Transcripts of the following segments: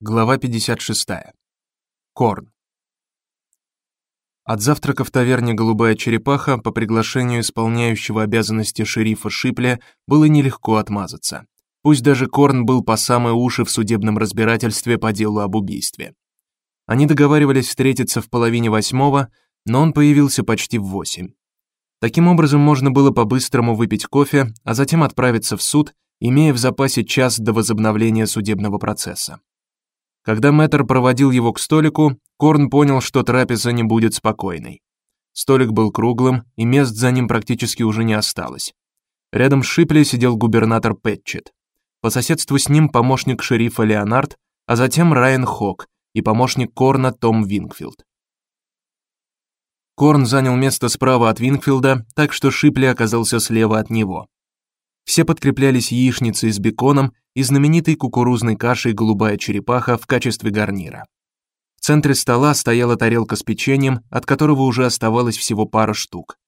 Глава 56. Корн. От завтрака в таверне Голубая черепаха по приглашению исполняющего обязанности шерифа Шипля было нелегко отмазаться. Пусть даже Корн был по самые уши в судебном разбирательстве по делу об убийстве. Они договаривались встретиться в половине восьмого, но он появился почти в восемь. Таким образом можно было по-быстрому выпить кофе, а затем отправиться в суд, имея в запасе час до возобновления судебного процесса. Когда Мэтр проводил его к столику, Корн понял, что трапеза не будет спокойной. Столик был круглым, и мест за ним практически уже не осталось. Рядом с Шипли сидел губернатор Пэтчет. По соседству с ним помощник шерифа Леонард, а затем Райан Хок и помощник Корна Том Вингфилд. Корн занял место справа от Вингфилда, так что Шипли оказался слева от него. Все подкреплялись яичницей с беконом и знаменитой кукурузной кашей голубая черепаха в качестве гарнира. В центре стола стояла тарелка с печеньем, от которого уже оставалось всего пара штук.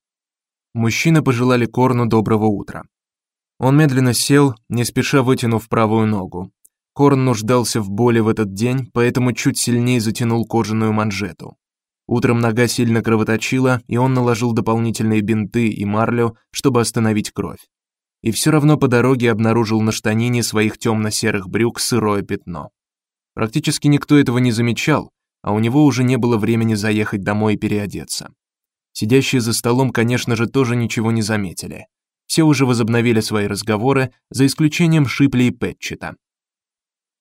Мужчины пожелали Корну доброго утра. Он медленно сел, не спеша вытянув правую ногу. Корн нуждался в боли в этот день, поэтому чуть сильнее затянул кожаную манжету. Утром нога сильно кровоточила, и он наложил дополнительные бинты и марлю, чтобы остановить кровь и все равно по дороге обнаружил на штанине своих темно серых брюк сырое пятно. Практически никто этого не замечал, а у него уже не было времени заехать домой и переодеться. Сидящие за столом, конечно же, тоже ничего не заметили. Все уже возобновили свои разговоры, за исключением Шипли и Пэтчета.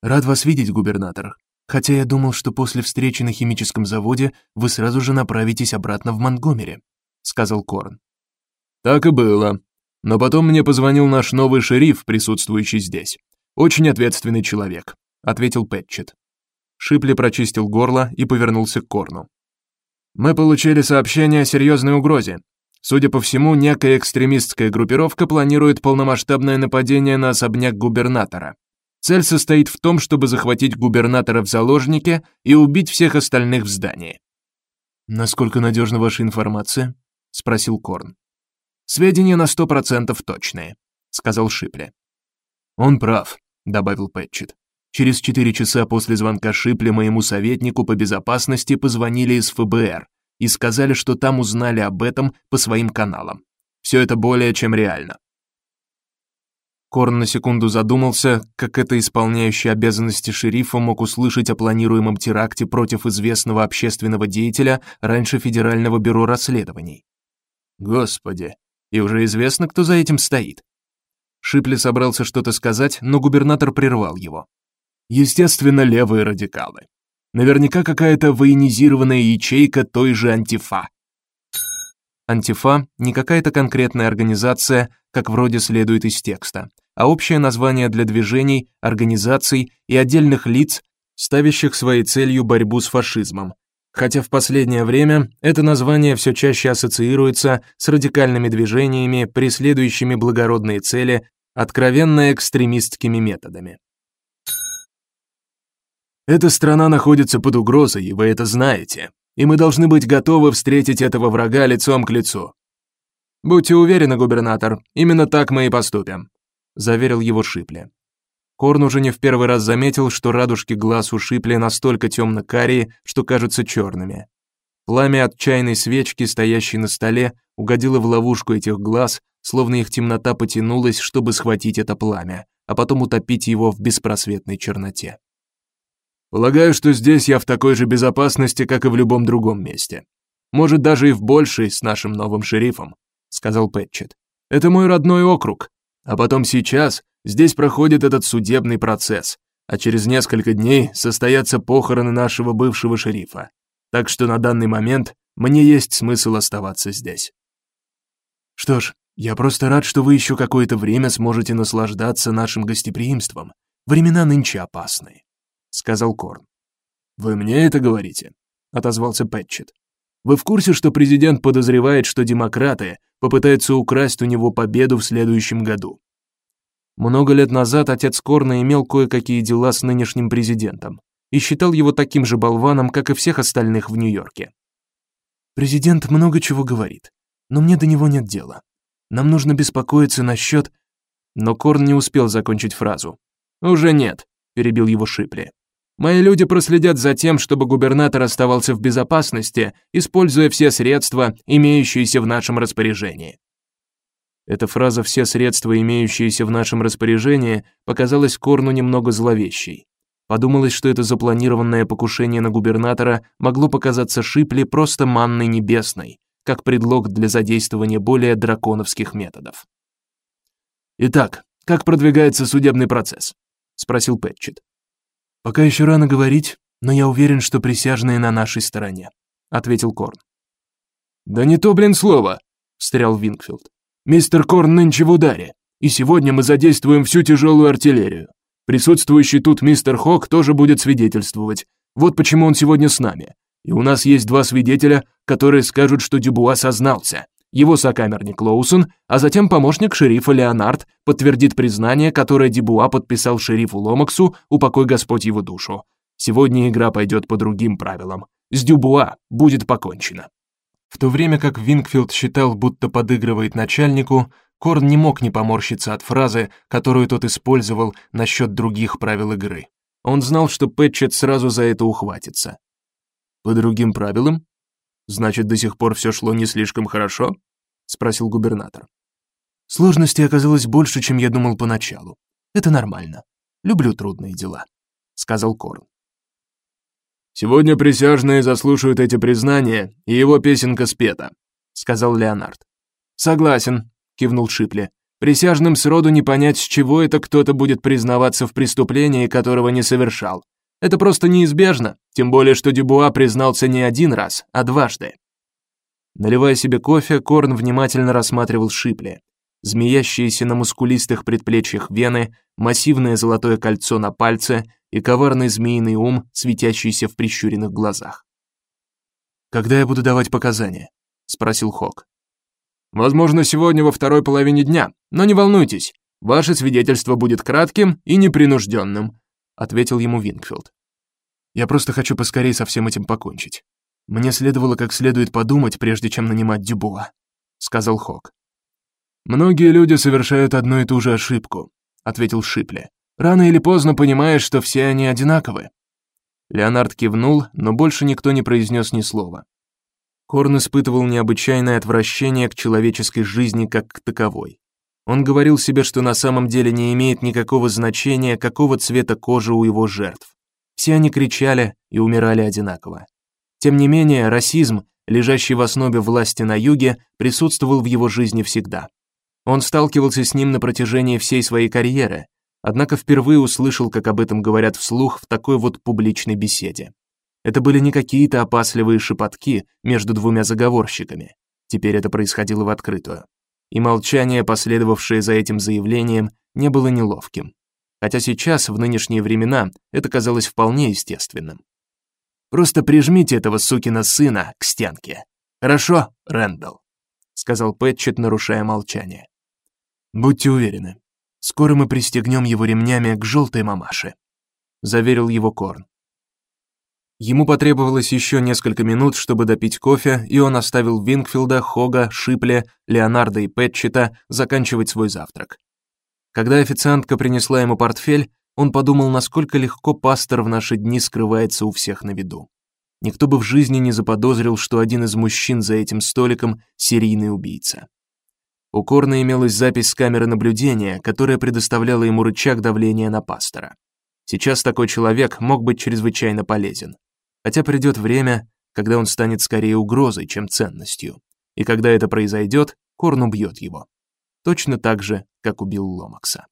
Рад вас видеть, губернатор. Хотя я думал, что после встречи на химическом заводе вы сразу же направитесь обратно в Монтгомери, сказал Корн. Так и было, но потом мне позвонил наш новый шериф, присутствующий здесь. Очень ответственный человек, ответил Пэтчет. Шипли прочистил горло и повернулся к Корну. Мы получили сообщение о серьезной угрозе. Судя по всему, некая экстремистская группировка планирует полномасштабное нападение на особняк губернатора. Цель состоит в том, чтобы захватить губернатора в заложники и убить всех остальных в здании. Насколько надежна ваша информация? спросил Корн. Сведения на сто процентов точные, сказал Шипли. Он прав, добавил Пэтчет. Через четыре часа после звонка Шипли моему советнику по безопасности позвонили из ФБР и сказали, что там узнали об этом по своим каналам. Все это более чем реально. Корн на секунду задумался, как это исполняющий обязанности шерифа мог услышать о планируемом теракте против известного общественного деятеля раньше Федерального бюро расследований. Господи, и уже известно, кто за этим стоит. Шипли собрался что-то сказать, но губернатор прервал его. Естественно, левые радикалы. Наверняка какая-то военизированная ячейка той же Антифа. Антифа не какая-то конкретная организация, как вроде следует из текста, а общее название для движений, организаций и отдельных лиц, ставящих своей целью борьбу с фашизмом, хотя в последнее время это название все чаще ассоциируется с радикальными движениями, преследующими благородные цели откровенно экстремистскими методами. Эта страна находится под угрозой, и вы это знаете, и мы должны быть готовы встретить этого врага лицом к лицу. Будьте уверены, губернатор, именно так мы и поступим, заверил его Шипли. Корн уже не в первый раз заметил, что радужки глаз у Шипли настолько темно-карие, что кажутся черными. Пламя от чайной свечки, стоящей на столе, угодило в ловушку этих глаз, словно их темнота потянулась, чтобы схватить это пламя, а потом утопить его в беспросветной черноте. Полагаю, что здесь я в такой же безопасности, как и в любом другом месте. Может, даже и в большей с нашим новым шерифом, сказал Пэтчет. Это мой родной округ. А потом сейчас Здесь проходит этот судебный процесс, а через несколько дней состоятся похороны нашего бывшего шерифа. Так что на данный момент мне есть смысл оставаться здесь. Что ж, я просто рад, что вы еще какое-то время сможете наслаждаться нашим гостеприимством. Времена нынче опасные, сказал Корн. Вы мне это говорите? отозвался Пэтчет. Вы в курсе, что президент подозревает, что демократы попытаются украсть у него победу в следующем году? Много лет назад отец Корна имел кое-какие дела с нынешним президентом и считал его таким же болваном, как и всех остальных в Нью-Йорке. Президент много чего говорит, но мне до него нет дела. Нам нужно беспокоиться насчет...» Но Корн не успел закончить фразу. «Уже нет», — перебил его Шипли. Мои люди проследят за тем, чтобы губернатор оставался в безопасности, используя все средства, имеющиеся в нашем распоряжении. Эта фраза «все средства, имеющиеся в нашем распоряжении» показалась Корну немного зловещей. Подумалось, что это запланированное покушение на губернатора могло показаться Шипли просто манной небесной, как предлог для задействования более драконовских методов. Итак, как продвигается судебный процесс? спросил Пэтчет. Пока еще рано говорить, но я уверен, что присяжные на нашей стороне, ответил Корн. Да не то, блин, слово, встрял Винкфилд. Мистер Корн нынче в ударе, и сегодня мы задействуем всю тяжелую артиллерию. Присутствующий тут мистер Хок тоже будет свидетельствовать. Вот почему он сегодня с нами. И у нас есть два свидетеля, которые скажут, что Дюбуа сознался. Его сокамерник Лоусон, а затем помощник шерифа Леонард подтвердит признание, которое Дюбуа подписал шерифу Ломаксу, упокой Господь его душу. Сегодня игра пойдет по другим правилам. С Дюбуа будет покончено. В то время как Винкфилд считал, будто подыгрывает начальнику, Корн не мог не поморщиться от фразы, которую тот использовал насчет других правил игры. Он знал, что Пэтчет сразу за это ухватится. По другим правилам? Значит, до сих пор все шло не слишком хорошо? спросил губернатор. Сложностей оказалось больше, чем я думал поначалу. Это нормально. Люблю трудные дела, сказал Корн. Сегодня присяжные заслушают эти признания, и его песенка спета, сказал Леонард. Согласен, кивнул Шипли. Присяжным сроду не понять, с чего это кто-то будет признаваться в преступлении, которого не совершал. Это просто неизбежно, тем более что Дюбуа признался не один раз, а дважды. Наливая себе кофе, Корн внимательно рассматривал Шипли. Змеящиеся на мускулистых предплечьях вены, массивное золотое кольцо на пальце и коварный змеиный ум, светящийся в прищуренных глазах. Когда я буду давать показания? спросил Хок. Возможно, сегодня во второй половине дня, но не волнуйтесь, ваше свидетельство будет кратким и непринужденным», ответил ему Винкфилд. Я просто хочу поскорее со всем этим покончить. Мне следовало как следует подумать, прежде чем нанимать Дюбуа, сказал Хок. Многие люди совершают одну и ту же ошибку, ответил Шипли. Рано или поздно понимаешь, что все они одинаковы. Леонард кивнул, но больше никто не произнес ни слова. Корн испытывал необычайное отвращение к человеческой жизни как к таковой. Он говорил себе, что на самом деле не имеет никакого значения, какого цвета кожа у его жертв. Все они кричали и умирали одинаково. Тем не менее, расизм, лежащий в основе власти на юге, присутствовал в его жизни всегда. Он сталкивался с ним на протяжении всей своей карьеры, однако впервые услышал, как об этом говорят вслух в такой вот публичной беседе. Это были не какие-то опасливые шепотки между двумя заговорщиками. Теперь это происходило в открытую. И молчание, последовавшее за этим заявлением, не было неловким. Хотя сейчас, в нынешние времена, это казалось вполне естественным. Просто прижмите этого сукина сына к стенке. Хорошо, Рэндалл, сказал Пэтчет, нарушая молчание. Будьте уверены, скоро мы пристегнем его ремнями к желтой мамаше, заверил его Корн. Ему потребовалось еще несколько минут, чтобы допить кофе, и он оставил Винкфилда, Хога, Шипле, Леонарда и Пэтчета заканчивать свой завтрак. Когда официантка принесла ему портфель, он подумал, насколько легко пастор в наши дни скрывается у всех на виду. Никто бы в жизни не заподозрил, что один из мужчин за этим столиком серийный убийца. У Корна имелась запись с камеры наблюдения, которая предоставляла ему рычаг давления на пастора. Сейчас такой человек мог быть чрезвычайно полезен. Хотя придет время, когда он станет скорее угрозой, чем ценностью. И когда это произойдет, Корн убьет его. Точно так же, как убил Ломакса.